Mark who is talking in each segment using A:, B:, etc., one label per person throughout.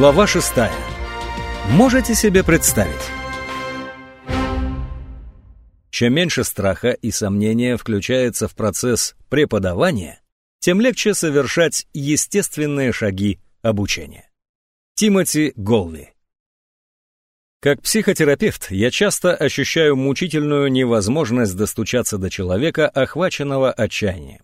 A: Глава шестая. Можете себе представить? Чем меньше страха и сомнения включается в процесс преподавания, тем легче совершать естественные шаги обучения. Тимоти Голли Как психотерапевт я часто ощущаю мучительную невозможность достучаться до человека, охваченного отчаянием.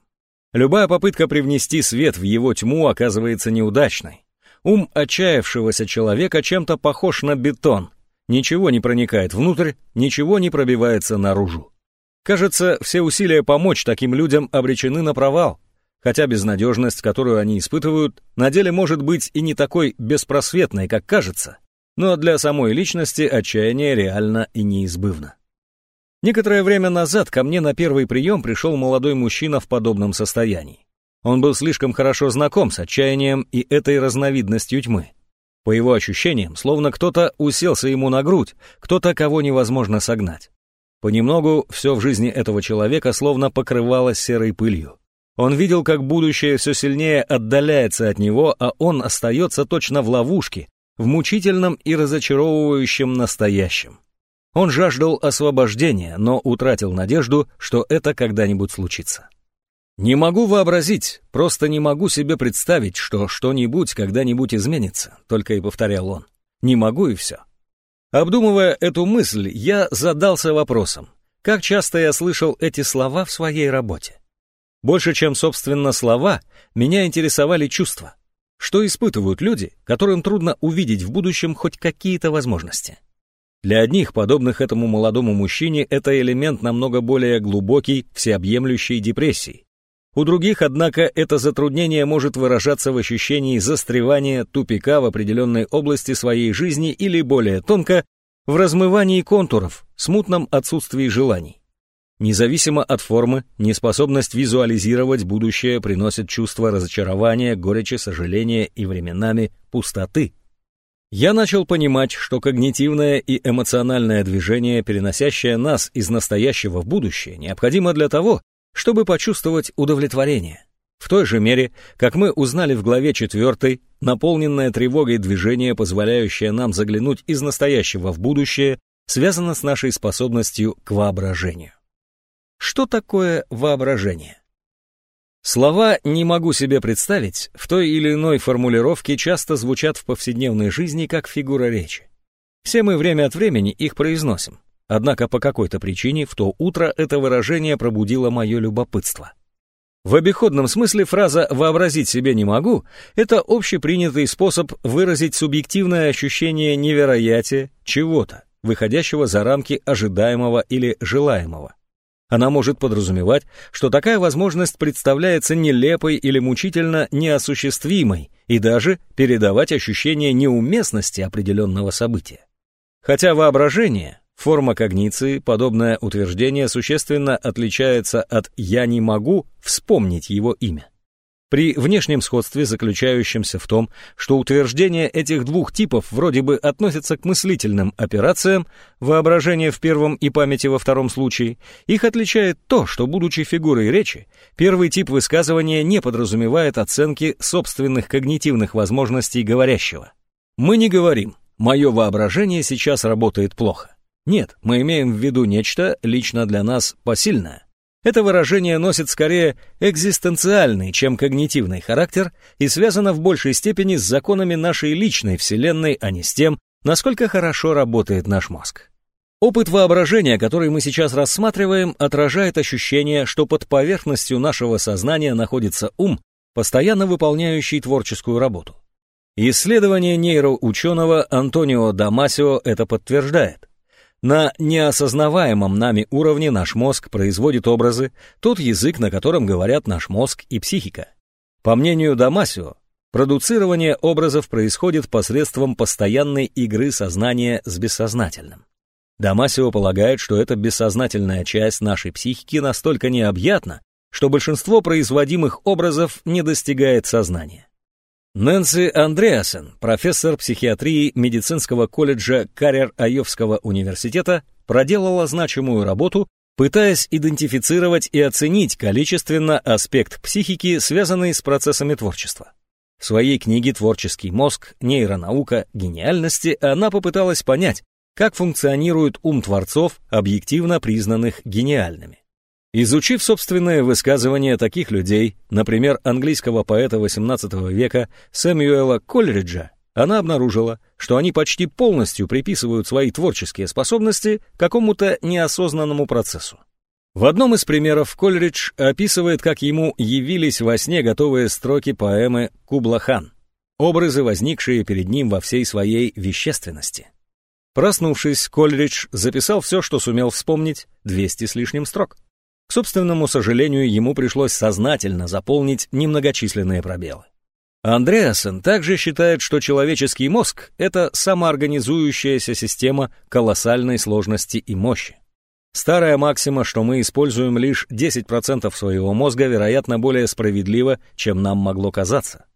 A: Любая попытка привнести свет в его тьму оказывается неудачной. Ум отчаявшегося человека чем-то похож на бетон. Ничего не проникает внутрь, ничего не пробивается наружу. Кажется, все усилия помочь таким людям обречены на провал, хотя безнадежность, которую они испытывают, на деле может быть и не такой беспросветной, как кажется, но для самой личности отчаяние реально и неизбывно. Некоторое время назад ко мне на первый прием пришел молодой мужчина в подобном состоянии. Он был слишком хорошо знаком с отчаянием и этой разновидностью тьмы. По его ощущениям, словно кто-то уселся ему на грудь, кто-то, кого невозможно согнать. Понемногу все в жизни этого человека словно покрывалось серой пылью. Он видел, как будущее все сильнее отдаляется от него, а он остается точно в ловушке, в мучительном и разочаровывающем настоящем. Он жаждал освобождения, но утратил надежду, что это когда-нибудь случится. Не могу вообразить, просто не могу себе представить, что что-нибудь когда-нибудь изменится, только и повторял он. Не могу и все. Обдумывая эту мысль, я задался вопросом, как часто я слышал эти слова в своей работе. Больше, чем, собственно, слова, меня интересовали чувства. Что испытывают люди, которым трудно увидеть в будущем хоть какие-то возможности? Для одних, подобных этому молодому мужчине, это элемент намного более глубокий, всеобъемлющей депрессии, у других, однако, это затруднение может выражаться в ощущении застревания тупика в определенной области своей жизни или, более тонко, в размывании контуров, смутном отсутствии желаний. Независимо от формы, неспособность визуализировать будущее приносит чувство разочарования, горечи, сожаления и временами пустоты. Я начал понимать, что когнитивное и эмоциональное движение, переносящее нас из настоящего в будущее, необходимо для того, чтобы почувствовать удовлетворение. В той же мере, как мы узнали в главе 4, наполненное тревогой движение, позволяющее нам заглянуть из настоящего в будущее, связано с нашей способностью к воображению. Что такое воображение? Слова «не могу себе представить» в той или иной формулировке часто звучат в повседневной жизни как фигура речи. Все мы время от времени их произносим. Однако по какой-то причине в то утро это выражение пробудило мое любопытство. В обиходном смысле фраза «вообразить себе не могу» — это общепринятый способ выразить субъективное ощущение невероятия чего-то, выходящего за рамки ожидаемого или желаемого. Она может подразумевать, что такая возможность представляется нелепой или мучительно неосуществимой и даже передавать ощущение неуместности определенного события. Хотя воображение Форма когниции, подобное утверждение существенно отличается от «я не могу» вспомнить его имя. При внешнем сходстве, заключающемся в том, что утверждение этих двух типов вроде бы относятся к мыслительным операциям, воображение в первом и памяти во втором случае, их отличает то, что, будучи фигурой речи, первый тип высказывания не подразумевает оценки собственных когнитивных возможностей говорящего. Мы не говорим «моё воображение сейчас работает плохо». Нет, мы имеем в виду нечто лично для нас посильное. Это выражение носит скорее экзистенциальный, чем когнитивный характер и связано в большей степени с законами нашей личной Вселенной, а не с тем, насколько хорошо работает наш мозг. Опыт воображения, который мы сейчас рассматриваем, отражает ощущение, что под поверхностью нашего сознания находится ум, постоянно выполняющий творческую работу. Исследование нейроученого Антонио Дамасио это подтверждает. На неосознаваемом нами уровне наш мозг производит образы, тот язык, на котором говорят наш мозг и психика. По мнению Дамасио, продуцирование образов происходит посредством постоянной игры сознания с бессознательным. Дамасио полагает, что эта бессознательная часть нашей психики настолько необъятна, что большинство производимых образов не достигает сознания. Нэнси Андреасен, профессор психиатрии медицинского колледжа Карьер-Айовского университета, проделала значимую работу, пытаясь идентифицировать и оценить количественно аспект психики, связанный с процессами творчества. В своей книге «Творческий мозг. Нейронаука. Гениальности» она попыталась понять, как функционирует ум творцов, объективно признанных гениальными. Изучив собственное высказывание таких людей, например, английского поэта XVIII века Сэмюэла Кольриджа, она обнаружила, что они почти полностью приписывают свои творческие способности какому-то неосознанному процессу. В одном из примеров Кольридж описывает, как ему явились во сне готовые строки поэмы «Кублахан», образы, возникшие перед ним во всей своей вещественности. Проснувшись, Кольридж записал все, что сумел вспомнить, 200 с лишним строк. К собственному сожалению, ему пришлось сознательно заполнить немногочисленные пробелы. Андреасен также считает, что человеческий мозг — это самоорганизующаяся система колоссальной сложности и мощи. Старая максима, что мы используем лишь 10% своего мозга, вероятно, более справедлива, чем нам могло казаться.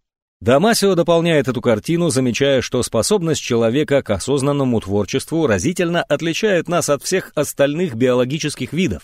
A: Дамасио дополняет эту картину, замечая, что способность человека к осознанному творчеству разительно отличает нас от всех остальных биологических видов.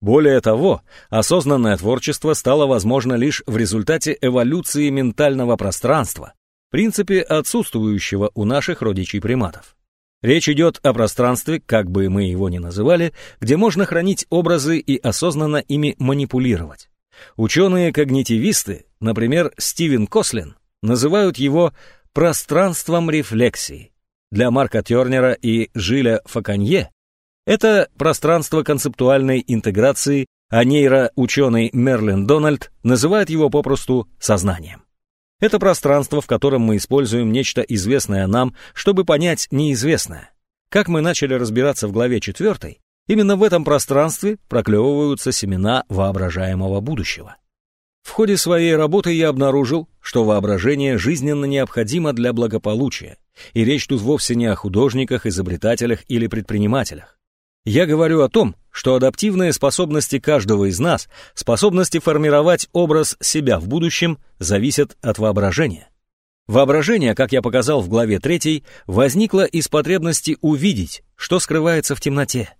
A: Более того, осознанное творчество стало возможно лишь в результате эволюции ментального пространства, в принципе отсутствующего у наших родичей приматов. Речь идет о пространстве, как бы мы его ни называли, где можно хранить образы и осознанно ими манипулировать. Ученые-когнитивисты, например, Стивен Кослин, называют его пространством рефлексии. Для Марка Тернера и Жиля Факанье это пространство концептуальной интеграции, а нейроученый Мерлин Дональд называет его попросту сознанием. Это пространство, в котором мы используем нечто известное нам, чтобы понять неизвестное. Как мы начали разбираться в главе 4, именно в этом пространстве проклевываются семена воображаемого будущего. В ходе своей работы я обнаружил, что воображение жизненно необходимо для благополучия, и речь тут вовсе не о художниках, изобретателях или предпринимателях. Я говорю о том, что адаптивные способности каждого из нас, способности формировать образ себя в будущем, зависят от воображения. Воображение, как я показал в главе 3, возникло из потребности увидеть, что скрывается в темноте.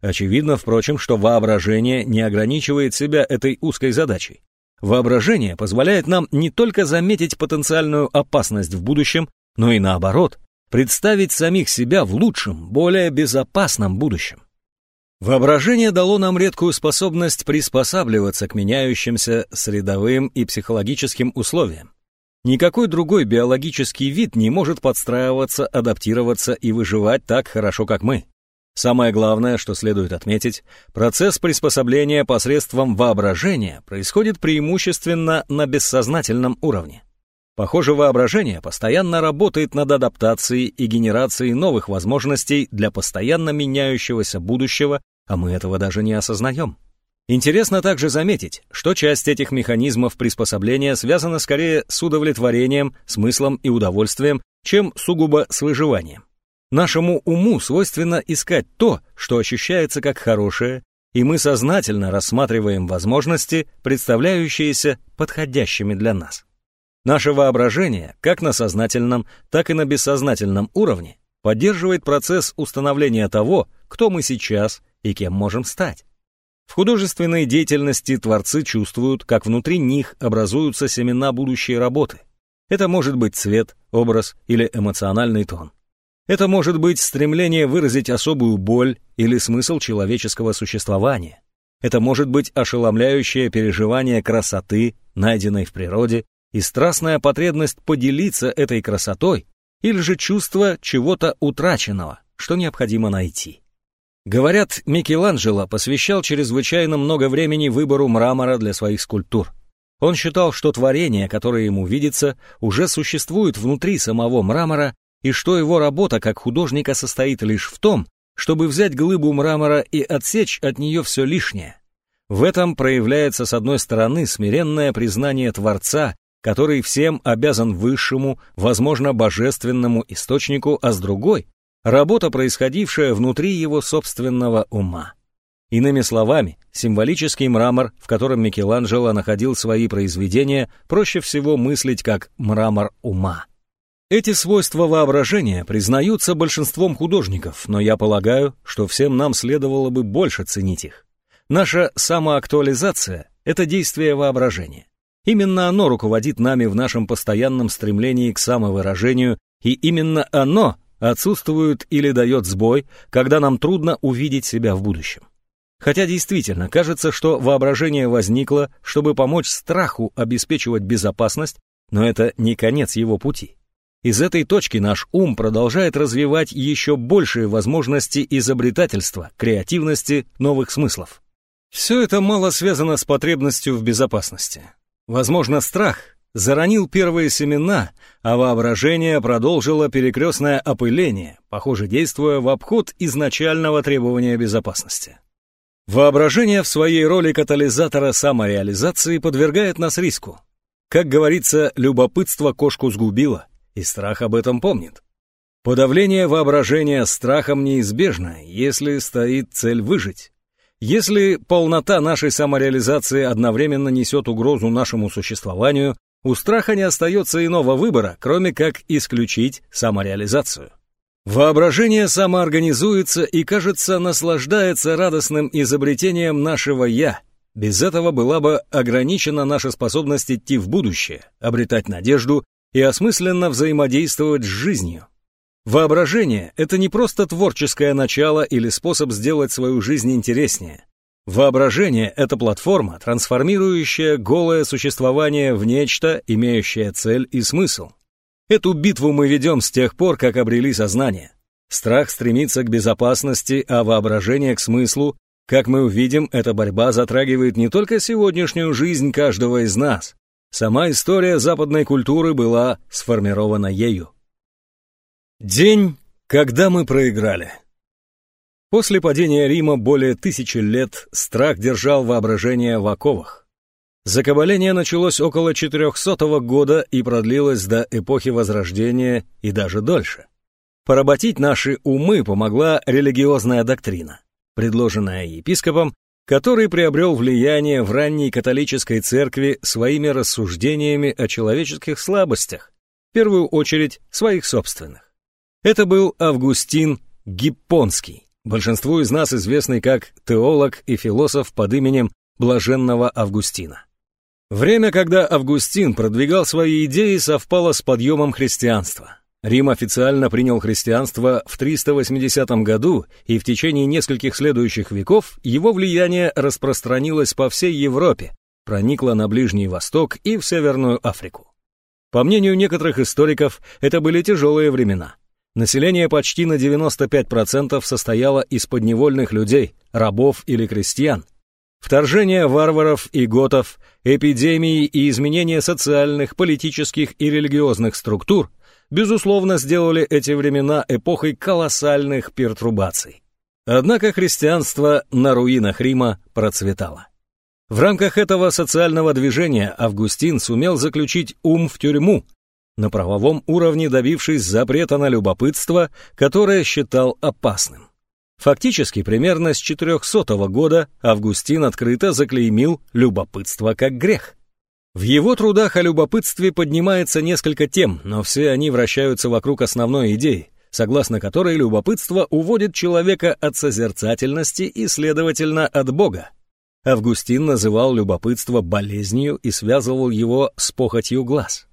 A: Очевидно, впрочем, что воображение не ограничивает себя этой узкой задачей. Воображение позволяет нам не только заметить потенциальную опасность в будущем, но и наоборот, представить самих себя в лучшем, более безопасном будущем. Воображение дало нам редкую способность приспосабливаться к меняющимся средовым и психологическим условиям. Никакой другой биологический вид не может подстраиваться, адаптироваться и выживать так хорошо, как мы. Самое главное, что следует отметить, процесс приспособления посредством воображения происходит преимущественно на бессознательном уровне. Похоже, воображение постоянно работает над адаптацией и генерацией новых возможностей для постоянно меняющегося будущего, а мы этого даже не осознаем. Интересно также заметить, что часть этих механизмов приспособления связана скорее с удовлетворением, смыслом и удовольствием, чем сугубо с выживанием. Нашему уму свойственно искать то, что ощущается как хорошее, и мы сознательно рассматриваем возможности, представляющиеся подходящими для нас. Наше воображение, как на сознательном, так и на бессознательном уровне, поддерживает процесс установления того, кто мы сейчас и кем можем стать. В художественной деятельности творцы чувствуют, как внутри них образуются семена будущей работы. Это может быть цвет, образ или эмоциональный тон. Это может быть стремление выразить особую боль или смысл человеческого существования. Это может быть ошеломляющее переживание красоты, найденной в природе, и страстная потребность поделиться этой красотой, или же чувство чего-то утраченного, что необходимо найти. Говорят, Микеланджело посвящал чрезвычайно много времени выбору мрамора для своих скульптур. Он считал, что творение, которое ему видится, уже существует внутри самого мрамора, и что его работа как художника состоит лишь в том, чтобы взять глыбу мрамора и отсечь от нее все лишнее. В этом проявляется, с одной стороны, смиренное признание Творца который всем обязан высшему, возможно, божественному источнику, а с другой — работа, происходившая внутри его собственного ума. Иными словами, символический мрамор, в котором Микеланджело находил свои произведения, проще всего мыслить как мрамор ума. Эти свойства воображения признаются большинством художников, но я полагаю, что всем нам следовало бы больше ценить их. Наша самоактуализация — это действие воображения. Именно оно руководит нами в нашем постоянном стремлении к самовыражению, и именно оно отсутствует или дает сбой, когда нам трудно увидеть себя в будущем. Хотя действительно кажется, что воображение возникло, чтобы помочь страху обеспечивать безопасность, но это не конец его пути. Из этой точки наш ум продолжает развивать еще большие возможности изобретательства, креативности, новых смыслов. Все это мало связано с потребностью в безопасности. Возможно, страх заронил первые семена, а воображение продолжило перекрестное опыление, похоже, действуя в обход изначального требования безопасности. Воображение в своей роли катализатора самореализации подвергает нас риску. Как говорится, любопытство кошку сгубило, и страх об этом помнит. Подавление воображения страхом неизбежно, если стоит цель выжить. Если полнота нашей самореализации одновременно несет угрозу нашему существованию, у страха не остается иного выбора, кроме как исключить самореализацию. Воображение самоорганизуется и, кажется, наслаждается радостным изобретением нашего «я». Без этого была бы ограничена наша способность идти в будущее, обретать надежду и осмысленно взаимодействовать с жизнью. Воображение — это не просто творческое начало или способ сделать свою жизнь интереснее. Воображение — это платформа, трансформирующая голое существование в нечто, имеющее цель и смысл. Эту битву мы ведем с тех пор, как обрели сознание. Страх стремится к безопасности, а воображение к смыслу. Как мы увидим, эта борьба затрагивает не только сегодняшнюю жизнь каждого из нас. Сама история западной культуры была сформирована ею. День, когда мы проиграли. После падения Рима более тысячи лет страх держал воображение в оковах. Закабаление началось около 400 года и продлилось до эпохи Возрождения и даже дольше. Поработить наши умы помогла религиозная доктрина, предложенная епископом, который приобрел влияние в ранней католической церкви своими рассуждениями о человеческих слабостях, в первую очередь своих собственных. Это был Августин Гиппонский, большинству из нас известный как теолог и философ под именем Блаженного Августина. Время, когда Августин продвигал свои идеи, совпало с подъемом христианства. Рим официально принял христианство в 380 году, и в течение нескольких следующих веков его влияние распространилось по всей Европе, проникло на Ближний Восток и в Северную Африку. По мнению некоторых историков, это были тяжелые времена. Население почти на 95% состояло из подневольных людей, рабов или крестьян – Вторжение варваров и готов, эпидемии и изменения социальных, политических и религиозных структур, безусловно, сделали эти времена эпохой колоссальных пертурбаций. Однако христианство на руинах Рима процветало. В рамках этого социального движения Августин сумел заключить ум в тюрьму, на правовом уровне добившись запрета на любопытство, которое считал опасным. Фактически, примерно с 400 года Августин открыто заклеймил любопытство как грех. В его трудах о любопытстве поднимается несколько тем, но все они вращаются вокруг основной идеи, согласно которой любопытство уводит человека от созерцательности и, следовательно, от Бога. Августин называл любопытство болезнью и связывал его с похотью глаз.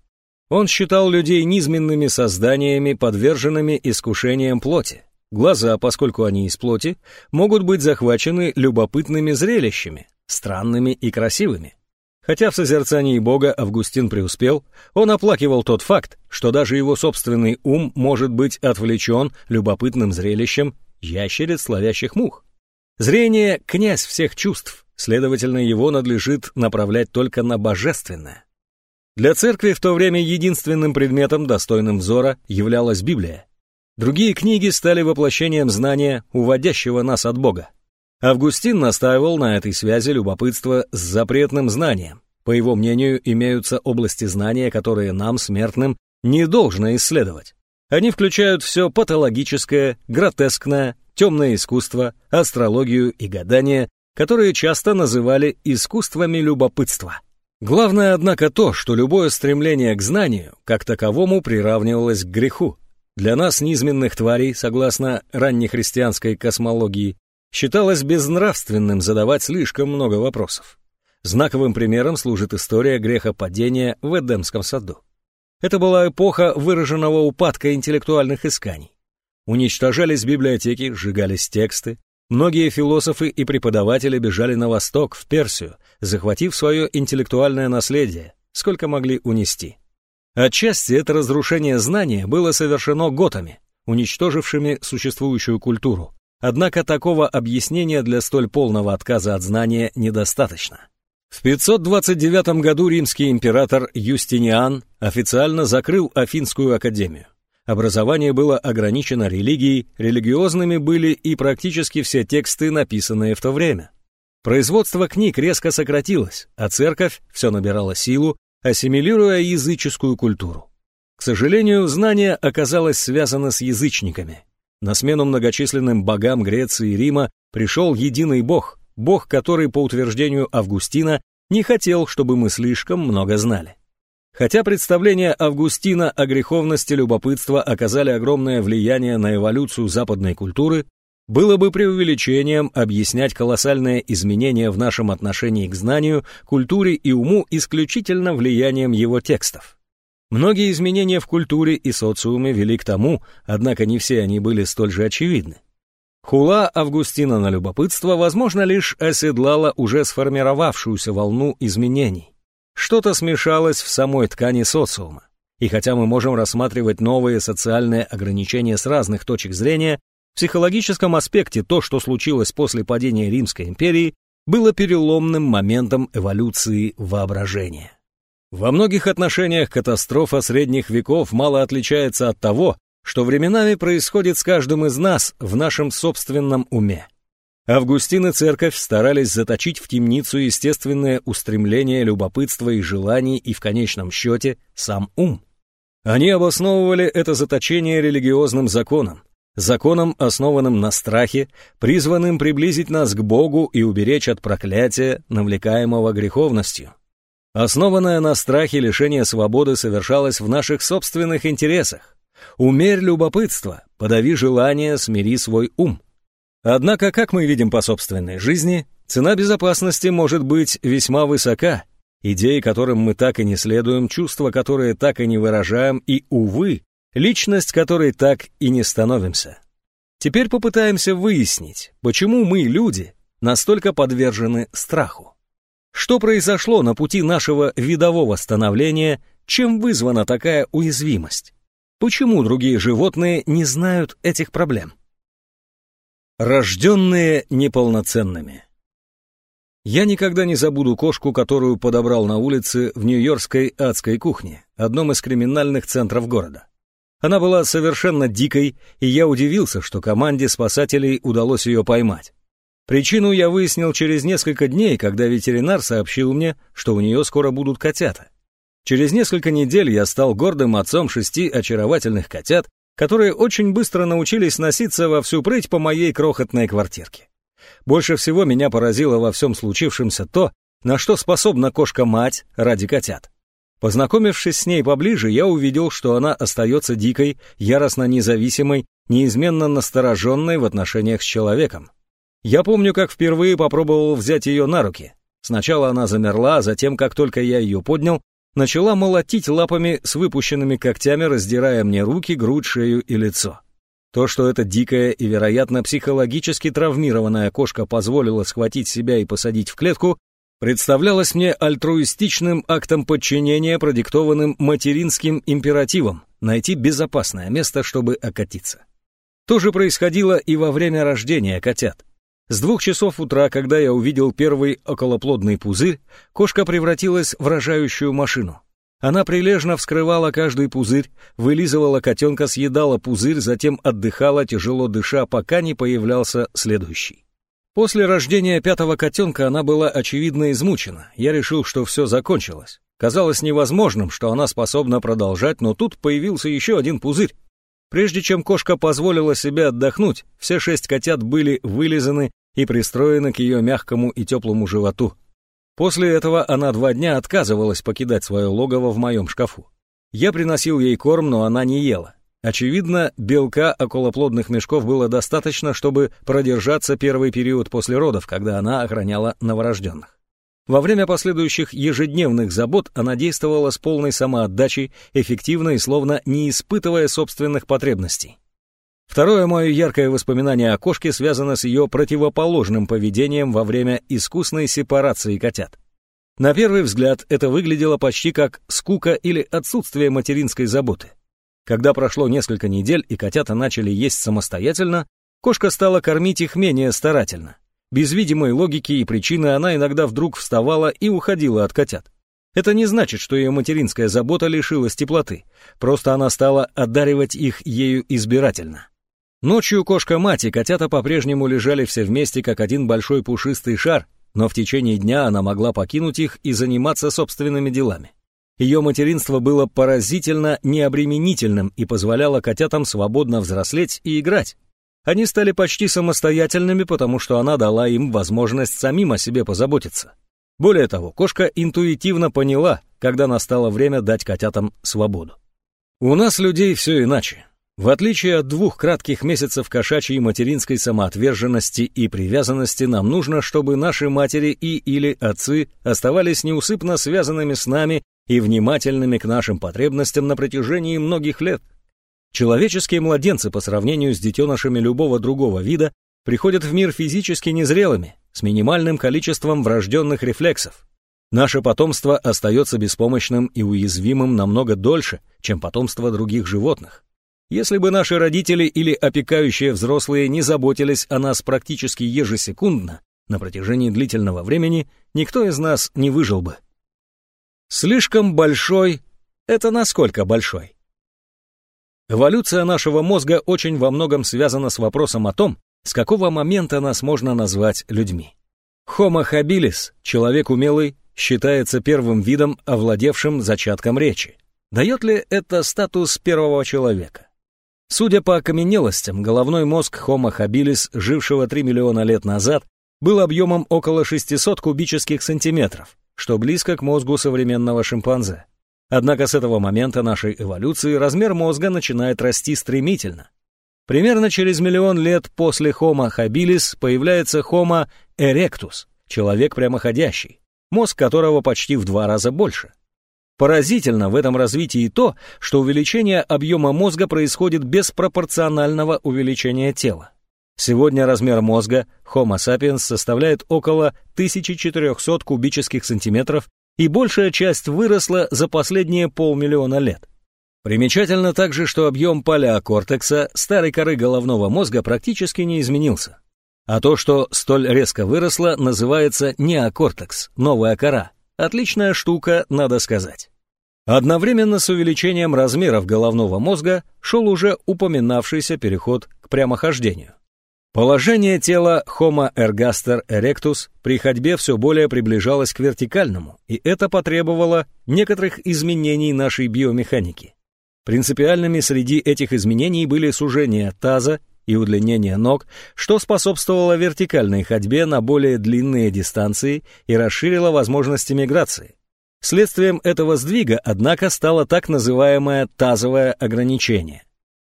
A: Он считал людей низменными созданиями, подверженными искушениям плоти. Глаза, поскольку они из плоти, могут быть захвачены любопытными зрелищами, странными и красивыми. Хотя в созерцании Бога Августин преуспел, он оплакивал тот факт, что даже его собственный ум может быть отвлечен любопытным зрелищем ящериц словящих мух. Зрение — князь всех чувств, следовательно, его надлежит направлять только на божественное. Для церкви в то время единственным предметом, достойным взора, являлась Библия. Другие книги стали воплощением знания, уводящего нас от Бога. Августин настаивал на этой связи любопытства с запретным знанием. По его мнению, имеются области знания, которые нам, смертным, не должно исследовать. Они включают все патологическое, гротескное, темное искусство, астрологию и гадание, которые часто называли искусствами любопытства. Главное, однако, то, что любое стремление к знанию, как таковому, приравнивалось к греху. Для нас, низменных тварей, согласно раннехристианской космологии, считалось безнравственным задавать слишком много вопросов. Знаковым примером служит история грехопадения в Эдемском саду. Это была эпоха выраженного упадка интеллектуальных исканий. Уничтожались библиотеки, сжигались тексты. Многие философы и преподаватели бежали на восток, в Персию, захватив свое интеллектуальное наследие, сколько могли унести. Отчасти это разрушение знания было совершено готами, уничтожившими существующую культуру. Однако такого объяснения для столь полного отказа от знания недостаточно. В 529 году римский император Юстиниан официально закрыл Афинскую академию. Образование было ограничено религией, религиозными были и практически все тексты, написанные в то время. Производство книг резко сократилось, а церковь все набирала силу, ассимилируя языческую культуру. К сожалению, знание оказалось связано с язычниками. На смену многочисленным богам Греции и Рима пришел единый бог, бог, который, по утверждению Августина, не хотел, чтобы мы слишком много знали. Хотя представления Августина о греховности любопытства оказали огромное влияние на эволюцию западной культуры, было бы преувеличением объяснять колоссальные изменения в нашем отношении к знанию, культуре и уму исключительно влиянием его текстов. Многие изменения в культуре и социуме вели к тому, однако не все они были столь же очевидны. Хула Августина на любопытство, возможно, лишь оседлала уже сформировавшуюся волну изменений. Что-то смешалось в самой ткани социума. И хотя мы можем рассматривать новые социальные ограничения с разных точек зрения, в психологическом аспекте то, что случилось после падения Римской империи, было переломным моментом эволюции воображения. Во многих отношениях катастрофа средних веков мало отличается от того, что временами происходит с каждым из нас в нашем собственном уме. Августин и церковь старались заточить в темницу естественное устремление любопытства и желаний и в конечном счете сам ум. Они обосновывали это заточение религиозным законом, законом, основанным на страхе, призванным приблизить нас к Богу и уберечь от проклятия, навлекаемого греховностью. Основанное на страхе лишение свободы совершалось в наших собственных интересах, Умерь любопытство, подави желание, смири свой ум. Однако, как мы видим по собственной жизни, цена безопасности может быть весьма высока. Идеи, которым мы так и не следуем, чувства, которые так и не выражаем, и, увы, личность, которой так и не становимся. Теперь попытаемся выяснить, почему мы, люди, настолько подвержены страху. Что произошло на пути нашего видового становления, чем вызвана такая уязвимость? Почему другие животные не знают этих проблем? Рожденные неполноценными. Я никогда не забуду кошку, которую подобрал на улице в нью-йоркской адской кухне, одном из криминальных центров города. Она была совершенно дикой, и я удивился, что команде спасателей удалось ее поймать. Причину я выяснил через несколько дней, когда ветеринар сообщил мне, что у нее скоро будут котята. Через несколько недель я стал гордым отцом шести очаровательных котят, которые очень быстро научились носиться во всю прыть по моей крохотной квартирке. Больше всего меня поразило во всем случившемся то, на что способна кошка-мать ради котят. Познакомившись с ней поближе, я увидел, что она остается дикой, яростно независимой, неизменно настороженной в отношениях с человеком. Я помню, как впервые попробовал взять ее на руки. Сначала она замерла, а затем, как только я ее поднял, начала молотить лапами с выпущенными когтями, раздирая мне руки, грудь, шею и лицо. То, что эта дикая и, вероятно, психологически травмированная кошка позволила схватить себя и посадить в клетку, представлялось мне альтруистичным актом подчинения, продиктованным материнским императивом найти безопасное место, чтобы окатиться. То же происходило и во время рождения котят. С двух часов утра, когда я увидел первый околоплодный пузырь, кошка превратилась в рожающую машину. Она прилежно вскрывала каждый пузырь, вылизывала котенка, съедала пузырь, затем отдыхала, тяжело дыша, пока не появлялся следующий. После рождения пятого котенка она была очевидно измучена. Я решил, что все закончилось. Казалось невозможным, что она способна продолжать, но тут появился еще один пузырь. Прежде чем кошка позволила себе отдохнуть, все шесть котят были вылизаны и пристроены к ее мягкому и теплому животу. После этого она два дня отказывалась покидать свое логово в моем шкафу. Я приносил ей корм, но она не ела. Очевидно, белка околоплодных мешков было достаточно, чтобы продержаться первый период после родов, когда она охраняла новорожденных. Во время последующих ежедневных забот она действовала с полной самоотдачей, эффективно и словно не испытывая собственных потребностей. Второе мое яркое воспоминание о кошке связано с ее противоположным поведением во время искусной сепарации котят. На первый взгляд это выглядело почти как скука или отсутствие материнской заботы. Когда прошло несколько недель и котята начали есть самостоятельно, кошка стала кормить их менее старательно. Без видимой логики и причины она иногда вдруг вставала и уходила от котят. Это не значит, что ее материнская забота лишилась теплоты, просто она стала одаривать их ею избирательно. Ночью кошка-мать и котята по-прежнему лежали все вместе, как один большой пушистый шар, но в течение дня она могла покинуть их и заниматься собственными делами. Ее материнство было поразительно необременительным и позволяло котятам свободно взрослеть и играть. Они стали почти самостоятельными, потому что она дала им возможность самим о себе позаботиться. Более того, кошка интуитивно поняла, когда настало время дать котятам свободу. У нас, людей, все иначе. В отличие от двух кратких месяцев кошачьей материнской самоотверженности и привязанности, нам нужно, чтобы наши матери и или отцы оставались неусыпно связанными с нами и внимательными к нашим потребностям на протяжении многих лет. Человеческие младенцы по сравнению с детенышами любого другого вида приходят в мир физически незрелыми, с минимальным количеством врожденных рефлексов. Наше потомство остается беспомощным и уязвимым намного дольше, чем потомство других животных. Если бы наши родители или опекающие взрослые не заботились о нас практически ежесекундно, на протяжении длительного времени никто из нас не выжил бы. Слишком большой — это насколько большой? Эволюция нашего мозга очень во многом связана с вопросом о том, с какого момента нас можно назвать людьми. Homo habilis, человек умелый, считается первым видом, овладевшим зачатком речи. Дает ли это статус первого человека? Судя по окаменелостям, головной мозг Homo habilis, жившего 3 миллиона лет назад, был объемом около 600 кубических сантиметров, что близко к мозгу современного шимпанзе. Однако с этого момента нашей эволюции размер мозга начинает расти стремительно. Примерно через миллион лет после Homo habilis появляется Homo erectus, человек прямоходящий, мозг которого почти в два раза больше. Поразительно в этом развитии то, что увеличение объема мозга происходит без пропорционального увеличения тела. Сегодня размер мозга Homo sapiens составляет около 1400 кубических сантиметров, и большая часть выросла за последние полмиллиона лет. Примечательно также, что объем палеокортекса, старой коры головного мозга, практически не изменился. А то, что столь резко выросло, называется неокортекс, новая кора, Отличная штука, надо сказать. Одновременно с увеличением размеров головного мозга шел уже упоминавшийся переход к прямохождению. Положение тела Homo ergaster erectus при ходьбе все более приближалось к вертикальному, и это потребовало некоторых изменений нашей биомеханики. Принципиальными среди этих изменений были сужение таза и удлинение ног, что способствовало вертикальной ходьбе на более длинные дистанции и расширило возможности миграции. Следствием этого сдвига, однако, стало так называемое тазовое ограничение.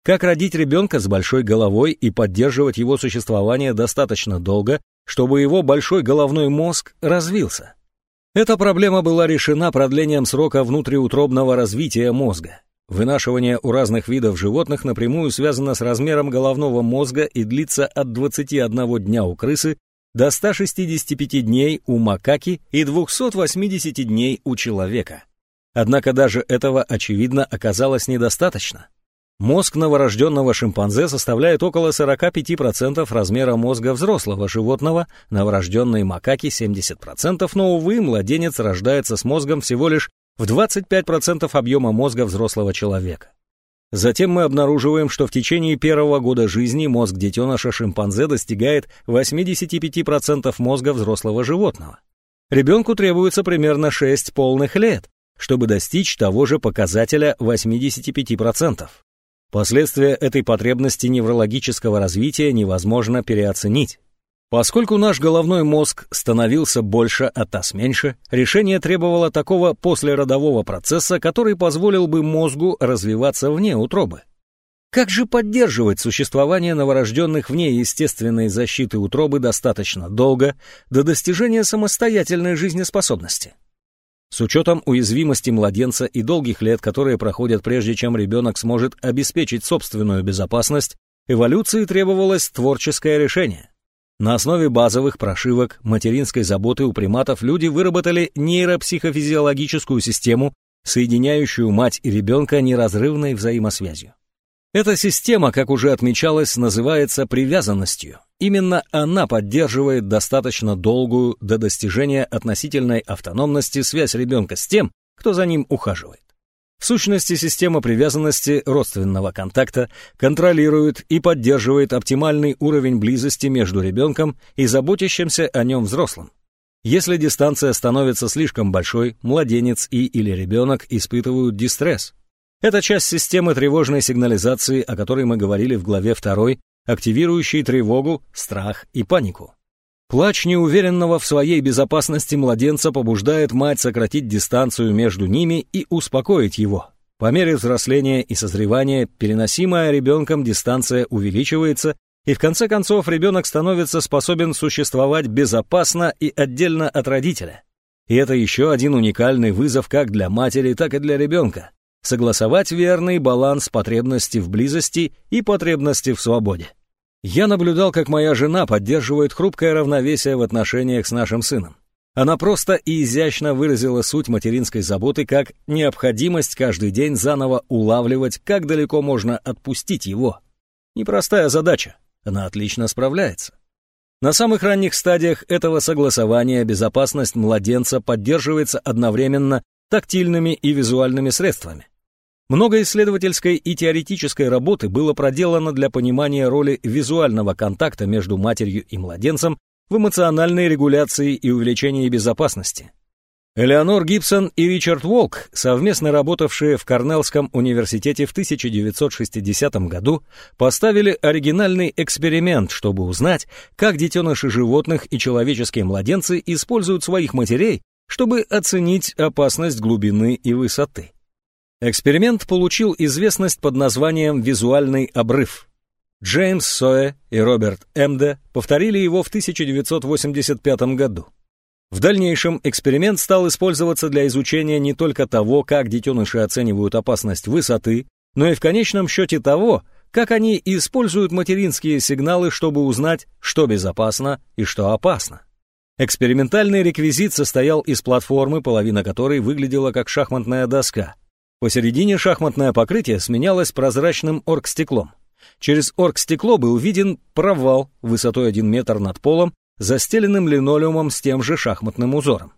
A: Как родить ребенка с большой головой и поддерживать его существование достаточно долго, чтобы его большой головной мозг развился? Эта проблема была решена продлением срока внутриутробного развития мозга. Вынашивание у разных видов животных напрямую связано с размером головного мозга и длится от 21 дня у крысы до 165 дней у макаки и 280 дней у человека. Однако даже этого, очевидно, оказалось недостаточно. Мозг новорожденного шимпанзе составляет около 45% размера мозга взрослого животного, новорожденной макаки 70%, но, увы, младенец рождается с мозгом всего лишь в 25% объема мозга взрослого человека. Затем мы обнаруживаем, что в течение первого года жизни мозг детеныша шимпанзе достигает 85% мозга взрослого животного. Ребенку требуется примерно 6 полных лет, чтобы достичь того же показателя 85%. Последствия этой потребности неврологического развития невозможно переоценить. Поскольку наш головной мозг становился больше, а таз меньше, решение требовало такого послеродового процесса, который позволил бы мозгу развиваться вне утробы. Как же поддерживать существование новорожденных вне естественной защиты утробы достаточно долго до достижения самостоятельной жизнеспособности? С учетом уязвимости младенца и долгих лет, которые проходят прежде чем ребенок сможет обеспечить собственную безопасность, эволюции требовалось творческое решение. На основе базовых прошивок материнской заботы у приматов люди выработали нейропсихофизиологическую систему, соединяющую мать и ребенка неразрывной взаимосвязью. Эта система, как уже отмечалось, называется привязанностью. Именно она поддерживает достаточно долгую до достижения относительной автономности связь ребенка с тем, кто за ним ухаживает. В сущности, система привязанности родственного контакта контролирует и поддерживает оптимальный уровень близости между ребенком и заботящимся о нем взрослым. Если дистанция становится слишком большой, младенец и или ребенок испытывают дистресс, это часть системы тревожной сигнализации, о которой мы говорили в главе 2, активирующей тревогу, страх и панику. Плач неуверенного в своей безопасности младенца побуждает мать сократить дистанцию между ними и успокоить его. По мере взросления и созревания переносимая ребенком дистанция увеличивается, и в конце концов ребенок становится способен существовать безопасно и отдельно от родителя. И это еще один уникальный вызов как для матери, так и для ребенка согласовать верный баланс потребности в близости и потребности в свободе. Я наблюдал, как моя жена поддерживает хрупкое равновесие в отношениях с нашим сыном. Она просто и изящно выразила суть материнской заботы как необходимость каждый день заново улавливать, как далеко можно отпустить его. Непростая задача, она отлично справляется. На самых ранних стадиях этого согласования безопасность младенца поддерживается одновременно тактильными и визуальными средствами. Много исследовательской и теоретической работы было проделано для понимания роли визуального контакта между матерью и младенцем в эмоциональной регуляции и увеличении безопасности. Элеонор Гибсон и Ричард Волк, совместно работавшие в Корнеллском университете в 1960 году, поставили оригинальный эксперимент, чтобы узнать, как детеныши животных и человеческие младенцы используют своих матерей чтобы оценить опасность глубины и высоты. Эксперимент получил известность под названием «Визуальный обрыв». Джеймс Сое и Роберт Эмде повторили его в 1985 году. В дальнейшем эксперимент стал использоваться для изучения не только того, как детеныши оценивают опасность высоты, но и в конечном счете того, как они используют материнские сигналы, чтобы узнать, что безопасно и что опасно. Экспериментальный реквизит состоял из платформы, половина которой выглядела как шахматная доска. Посередине шахматное покрытие сменялось прозрачным оргстеклом. Через оргстекло был виден провал высотой 1 метр над полом, застеленным линолеумом с тем же шахматным узором.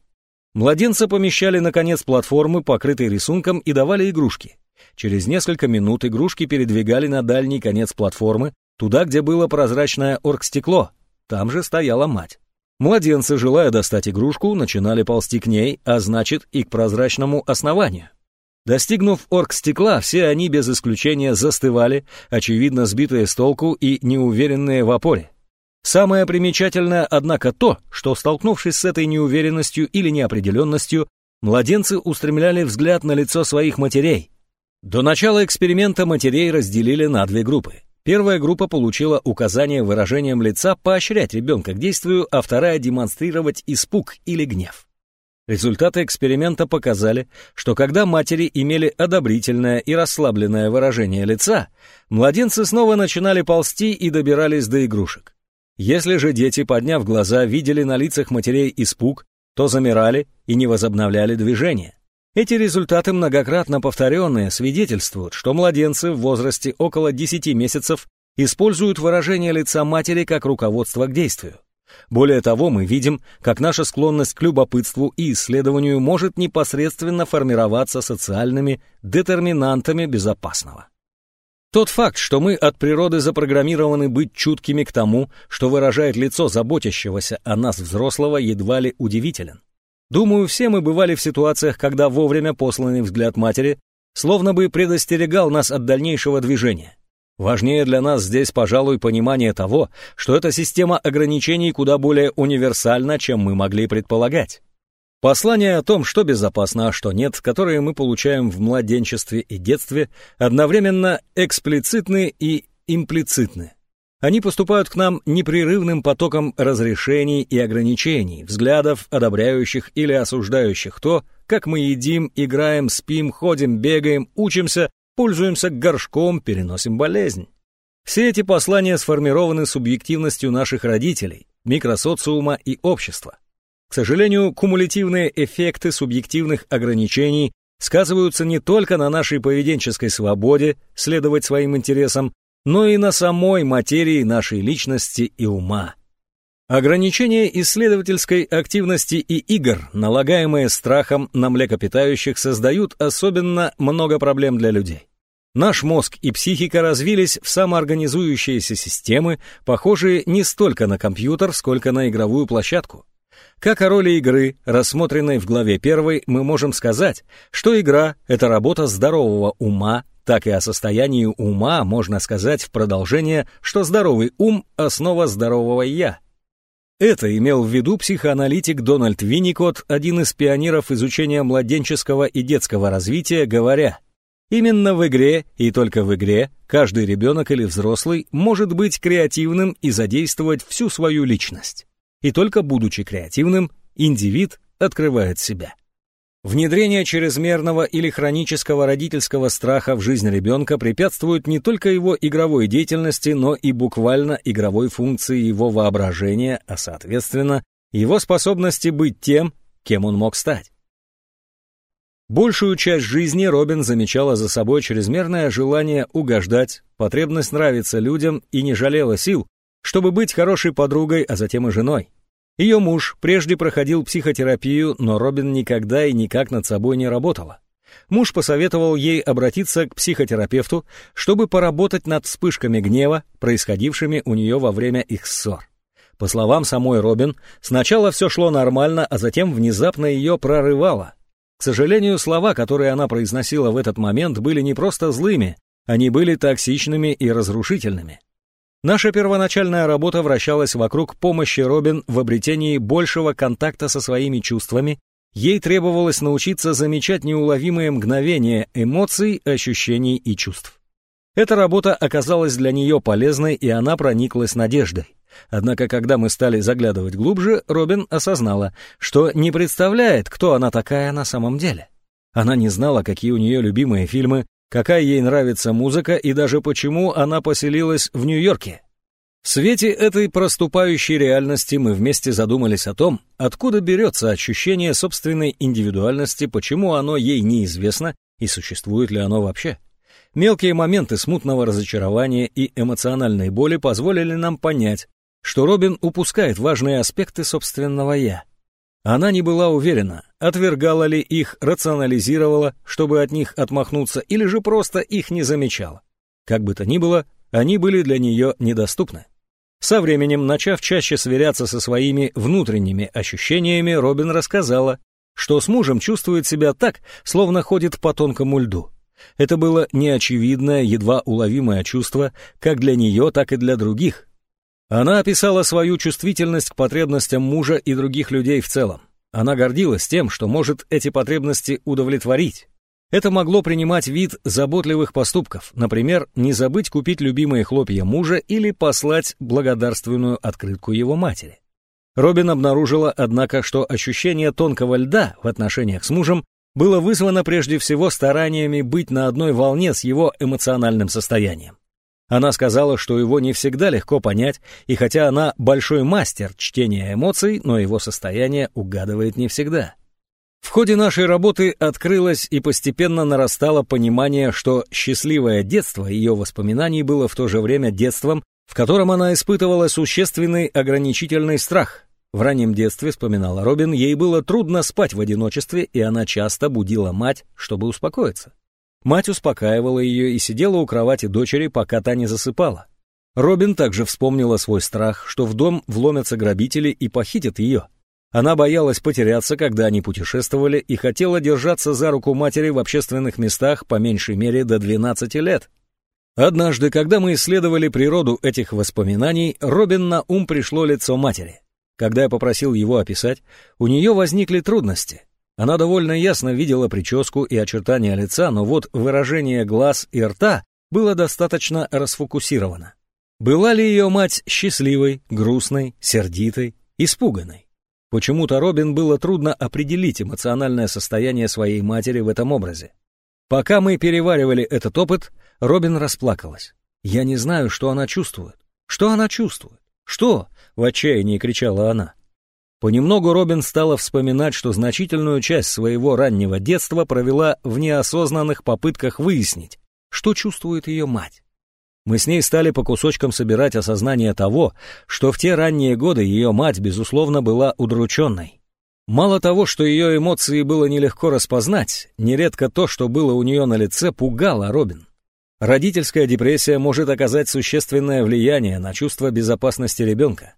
A: Младенца помещали на конец платформы, покрытой рисунком, и давали игрушки. Через несколько минут игрушки передвигали на дальний конец платформы, туда, где было прозрачное оргстекло. Там же стояла мать. Младенцы, желая достать игрушку, начинали ползти к ней, а значит и к прозрачному основанию. Достигнув оргстекла, все они без исключения застывали, очевидно сбитые с толку и неуверенные в опоре. Самое примечательное, однако, то, что, столкнувшись с этой неуверенностью или неопределенностью, младенцы устремляли взгляд на лицо своих матерей. До начала эксперимента матерей разделили на две группы. Первая группа получила указание выражением лица поощрять ребенка к действию, а вторая демонстрировать испуг или гнев. Результаты эксперимента показали, что когда матери имели одобрительное и расслабленное выражение лица, младенцы снова начинали ползти и добирались до игрушек. Если же дети, подняв глаза, видели на лицах матерей испуг, то замирали и не возобновляли движение. Эти результаты, многократно повторенные, свидетельствуют, что младенцы в возрасте около 10 месяцев используют выражение лица матери как руководство к действию. Более того, мы видим, как наша склонность к любопытству и исследованию может непосредственно формироваться социальными детерминантами безопасного. Тот факт, что мы от природы запрограммированы быть чуткими к тому, что выражает лицо заботящегося о нас взрослого, едва ли удивителен. Думаю, все мы бывали в ситуациях, когда вовремя посланный взгляд матери словно бы предостерегал нас от дальнейшего движения. Важнее для нас здесь, пожалуй, понимание того, что эта система ограничений куда более универсальна, чем мы могли предполагать. Послания о том, что безопасно, а что нет, которые мы получаем в младенчестве и детстве, одновременно эксплицитны и имплицитны. Они поступают к нам непрерывным потоком разрешений и ограничений, взглядов, одобряющих или осуждающих то, как мы едим, играем, спим, ходим, бегаем, учимся, пользуемся горшком, переносим болезнь. Все эти послания сформированы субъективностью наших родителей, микросоциума и общества. К сожалению, кумулятивные эффекты субъективных ограничений сказываются не только на нашей поведенческой свободе следовать своим интересам, но и на самой материи нашей личности и ума. Ограничения исследовательской активности и игр, налагаемые страхом на млекопитающих, создают особенно много проблем для людей. Наш мозг и психика развились в самоорганизующиеся системы, похожие не столько на компьютер, сколько на игровую площадку. Как о роли игры, рассмотренной в главе 1, мы можем сказать, что игра — это работа здорового ума, так и о состоянии ума можно сказать в продолжение, что здоровый ум — основа здорового «я». Это имел в виду психоаналитик Дональд Винникот, один из пионеров изучения младенческого и детского развития, говоря, «Именно в игре, и только в игре, каждый ребенок или взрослый может быть креативным и задействовать всю свою личность» и только будучи креативным, индивид открывает себя. Внедрение чрезмерного или хронического родительского страха в жизнь ребенка препятствует не только его игровой деятельности, но и буквально игровой функции его воображения, а соответственно, его способности быть тем, кем он мог стать. Большую часть жизни Робин замечала за собой чрезмерное желание угождать, потребность нравиться людям и не жалела сил, чтобы быть хорошей подругой, а затем и женой. Ее муж прежде проходил психотерапию, но Робин никогда и никак над собой не работала. Муж посоветовал ей обратиться к психотерапевту, чтобы поработать над вспышками гнева, происходившими у нее во время их ссор. По словам самой Робин, сначала все шло нормально, а затем внезапно ее прорывало. К сожалению, слова, которые она произносила в этот момент, были не просто злыми, они были токсичными и разрушительными. Наша первоначальная работа вращалась вокруг помощи Робин в обретении большего контакта со своими чувствами. Ей требовалось научиться замечать неуловимые мгновения эмоций, ощущений и чувств. Эта работа оказалась для нее полезной, и она прониклась надеждой. Однако, когда мы стали заглядывать глубже, Робин осознала, что не представляет, кто она такая на самом деле. Она не знала, какие у нее любимые фильмы, какая ей нравится музыка и даже почему она поселилась в Нью-Йорке. В свете этой проступающей реальности мы вместе задумались о том, откуда берется ощущение собственной индивидуальности, почему оно ей неизвестно и существует ли оно вообще. Мелкие моменты смутного разочарования и эмоциональной боли позволили нам понять, что Робин упускает важные аспекты собственного «я». Она не была уверена, отвергала ли их, рационализировала, чтобы от них отмахнуться, или же просто их не замечала. Как бы то ни было, они были для нее недоступны. Со временем, начав чаще сверяться со своими внутренними ощущениями, Робин рассказала, что с мужем чувствует себя так, словно ходит по тонкому льду. Это было неочевидное, едва уловимое чувство, как для нее, так и для других, она описала свою чувствительность к потребностям мужа и других людей в целом. Она гордилась тем, что может эти потребности удовлетворить. Это могло принимать вид заботливых поступков, например, не забыть купить любимые хлопья мужа или послать благодарственную открытку его матери. Робин обнаружила, однако, что ощущение тонкого льда в отношениях с мужем было вызвано прежде всего стараниями быть на одной волне с его эмоциональным состоянием. Она сказала, что его не всегда легко понять, и хотя она большой мастер чтения эмоций, но его состояние угадывает не всегда. В ходе нашей работы открылось и постепенно нарастало понимание, что счастливое детство ее воспоминаний было в то же время детством, в котором она испытывала существенный ограничительный страх. В раннем детстве, вспоминала Робин, ей было трудно спать в одиночестве, и она часто будила мать, чтобы успокоиться. Мать успокаивала ее и сидела у кровати дочери, пока та не засыпала. Робин также вспомнила свой страх, что в дом вломятся грабители и похитят ее. Она боялась потеряться, когда они путешествовали, и хотела держаться за руку матери в общественных местах по меньшей мере до 12 лет. Однажды, когда мы исследовали природу этих воспоминаний, Робин на ум пришло лицо матери. когда я попросил его описать, у нее возникли трудности. Она довольно ясно видела прическу и очертания лица, но вот выражение глаз и рта было достаточно расфокусировано. Была ли ее мать счастливой, грустной, сердитой, испуганной? Почему-то Робин было трудно определить эмоциональное состояние своей матери в этом образе. Пока мы переваривали этот опыт, Робин расплакалась. Я не знаю, что она чувствует. Что она чувствует? Что? В отчаянии кричала она. Понемногу Робин стала вспоминать, что значительную часть своего раннего детства провела в неосознанных попытках выяснить, что чувствует ее мать. Мы с ней стали по кусочкам собирать осознание того, что в те ранние годы ее мать, безусловно, была удрученной. Мало того, что ее эмоции было нелегко распознать, нередко то, что было у нее на лице, пугало Робин. Родительская депрессия может оказать существенное влияние на чувство безопасности ребенка.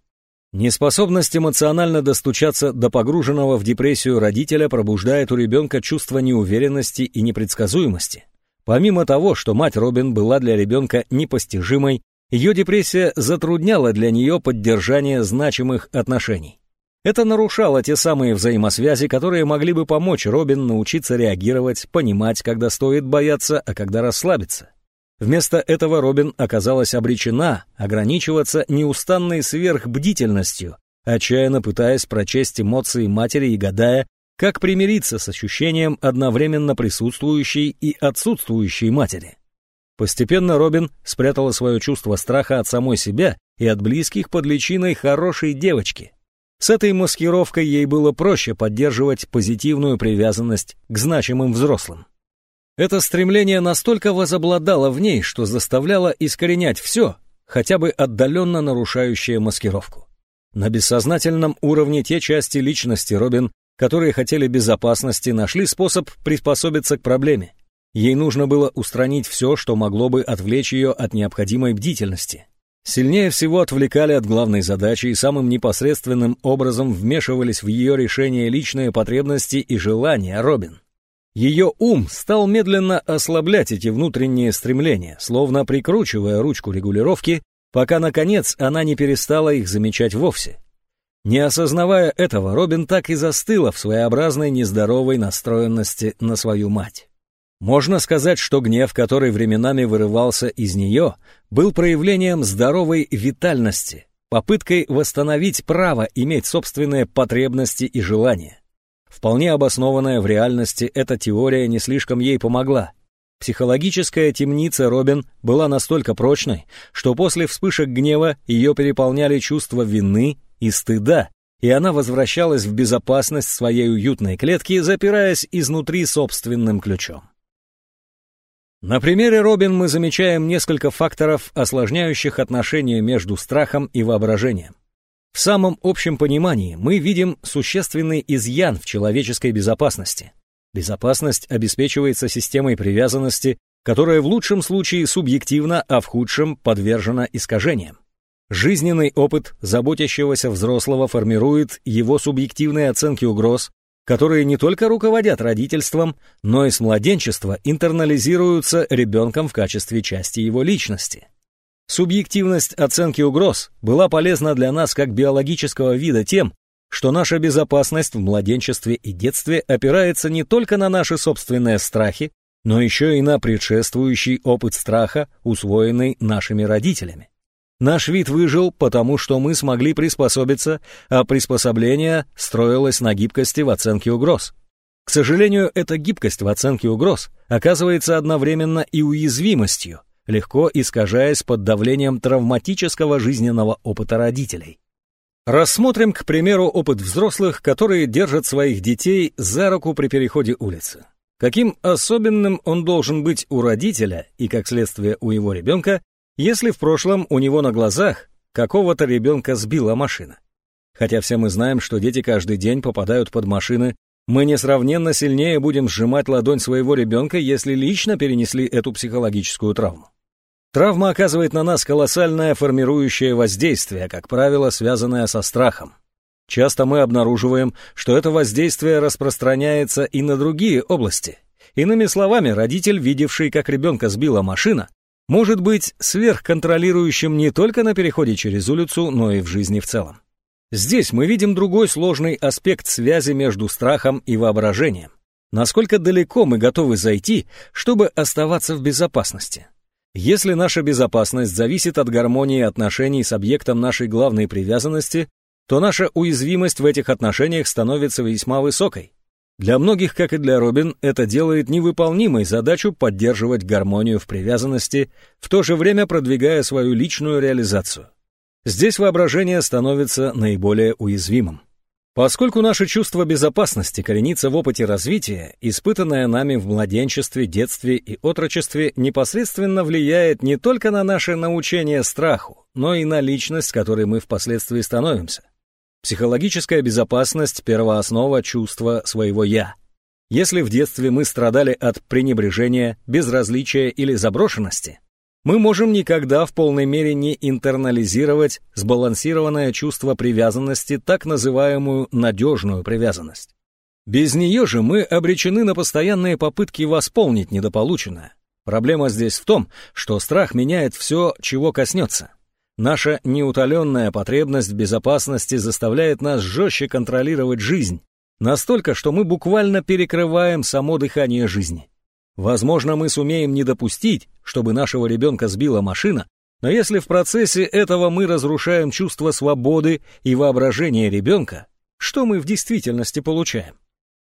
A: Неспособность эмоционально достучаться до погруженного в депрессию родителя пробуждает у ребенка чувство неуверенности и непредсказуемости. Помимо того, что мать Робин была для ребенка непостижимой, ее депрессия затрудняла для нее поддержание значимых отношений. Это нарушало те самые взаимосвязи, которые могли бы помочь Робин научиться реагировать, понимать, когда стоит бояться, а когда расслабиться. Вместо этого Робин оказалась обречена ограничиваться неустанной сверхбдительностью, отчаянно пытаясь прочесть эмоции матери и гадая, как примириться с ощущением одновременно присутствующей и отсутствующей матери. Постепенно Робин спрятала свое чувство страха от самой себя и от близких под личиной хорошей девочки. С этой маскировкой ей было проще поддерживать позитивную привязанность к значимым взрослым. Это стремление настолько возобладало в ней, что заставляло искоренять все, хотя бы отдаленно нарушающее маскировку. На бессознательном уровне те части личности Робин которые хотели безопасности, нашли способ приспособиться к проблеме. Ей нужно было устранить все, что могло бы отвлечь ее от необходимой бдительности. Сильнее всего отвлекали от главной задачи и самым непосредственным образом вмешивались в ее решение личные потребности и желания Робин. Ее ум стал медленно ослаблять эти внутренние стремления, словно прикручивая ручку регулировки, пока, наконец, она не перестала их замечать вовсе. Не осознавая этого, Робин так и застыла в своеобразной нездоровой настроенности на свою мать. Можно сказать, что гнев, который временами вырывался из нее, был проявлением здоровой витальности, попыткой восстановить право иметь собственные потребности и желания. Вполне обоснованная в реальности эта теория не слишком ей помогла. Психологическая темница Робин была настолько прочной, что после вспышек гнева ее переполняли чувства вины и стыда, и она возвращалась в безопасность своей уютной клетки, запираясь изнутри собственным ключом. На примере Робин мы замечаем несколько факторов, осложняющих отношения между страхом и воображением. В самом общем понимании мы видим существенный изъян в человеческой безопасности. Безопасность обеспечивается системой привязанности, которая в лучшем случае субъективна, а в худшем подвержена искажениям. Жизненный опыт заботящегося взрослого формирует его субъективные оценки угроз, которые не только руководят родительством, но и с младенчества интернализируются ребенком в качестве части его личности. Субъективность оценки угроз была полезна для нас как биологического вида тем, что наша безопасность в младенчестве и детстве опирается не только на наши собственные страхи, но еще и на предшествующий опыт страха, усвоенный нашими родителями. Наш вид выжил, потому что мы смогли приспособиться, а приспособление строилось на гибкости в оценке угроз. К сожалению, эта гибкость в оценке угроз оказывается одновременно и уязвимостью, легко искажаясь под давлением травматического жизненного опыта родителей. Рассмотрим, к примеру, опыт взрослых, которые держат своих детей за руку при переходе улицы. Каким особенным он должен быть у родителя и, как следствие, у его ребенка, если в прошлом у него на глазах какого-то ребенка сбила машина. Хотя все мы знаем, что дети каждый день попадают под машины, мы несравненно сильнее будем сжимать ладонь своего ребенка, если лично перенесли эту психологическую травму. Травма оказывает на нас колоссальное формирующее воздействие, как правило, связанное со страхом. Часто мы обнаруживаем, что это воздействие распространяется и на другие области. Иными словами, родитель, видевший, как ребенка сбила машина, может быть сверхконтролирующим не только на переходе через улицу, но и в жизни в целом. Здесь мы видим другой сложный аспект связи между страхом и воображением. Насколько далеко мы готовы зайти, чтобы оставаться в безопасности? Если наша безопасность зависит от гармонии отношений с объектом нашей главной привязанности, то наша уязвимость в этих отношениях становится весьма высокой. Для многих, как и для Робин, это делает невыполнимой задачу поддерживать гармонию в привязанности, в то же время продвигая свою личную реализацию. Здесь воображение становится наиболее уязвимым. Поскольку наше чувство безопасности коренится в опыте развития, испытанное нами в младенчестве, детстве и отрочестве непосредственно влияет не только на наше научение страху, но и на личность, которой мы впоследствии становимся. Психологическая безопасность – первооснова чувства своего «я». Если в детстве мы страдали от пренебрежения, безразличия или заброшенности, мы можем никогда в полной мере не интернализировать сбалансированное чувство привязанности, так называемую надежную привязанность. Без нее же мы обречены на постоянные попытки восполнить недополученное. Проблема здесь в том, что страх меняет все, чего коснется. Наша неутоленная потребность безопасности заставляет нас жестче контролировать жизнь, настолько, что мы буквально перекрываем само дыхание жизни. Возможно, мы сумеем не допустить, чтобы нашего ребенка сбила машина, но если в процессе этого мы разрушаем чувство свободы и воображения ребенка, что мы в действительности получаем?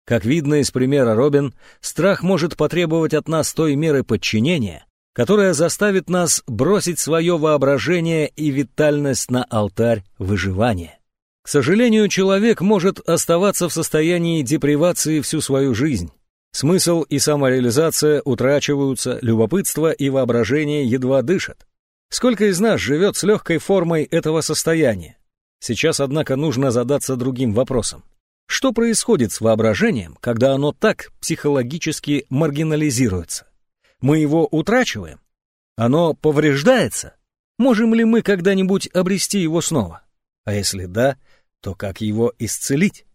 A: Как видно из примера Робин, страх может потребовать от нас той меры подчинения, которая заставит нас бросить свое воображение и витальность на алтарь выживания. К сожалению, человек может оставаться в состоянии депривации всю свою жизнь. Смысл и самореализация утрачиваются, любопытство и воображение едва дышат. Сколько из нас живет с легкой формой этого состояния? Сейчас, однако, нужно задаться другим вопросом. Что происходит с воображением, когда оно так психологически маргинализируется? Мы его утрачиваем? Оно повреждается? Можем ли мы когда-нибудь обрести его снова? А если да, то как его исцелить?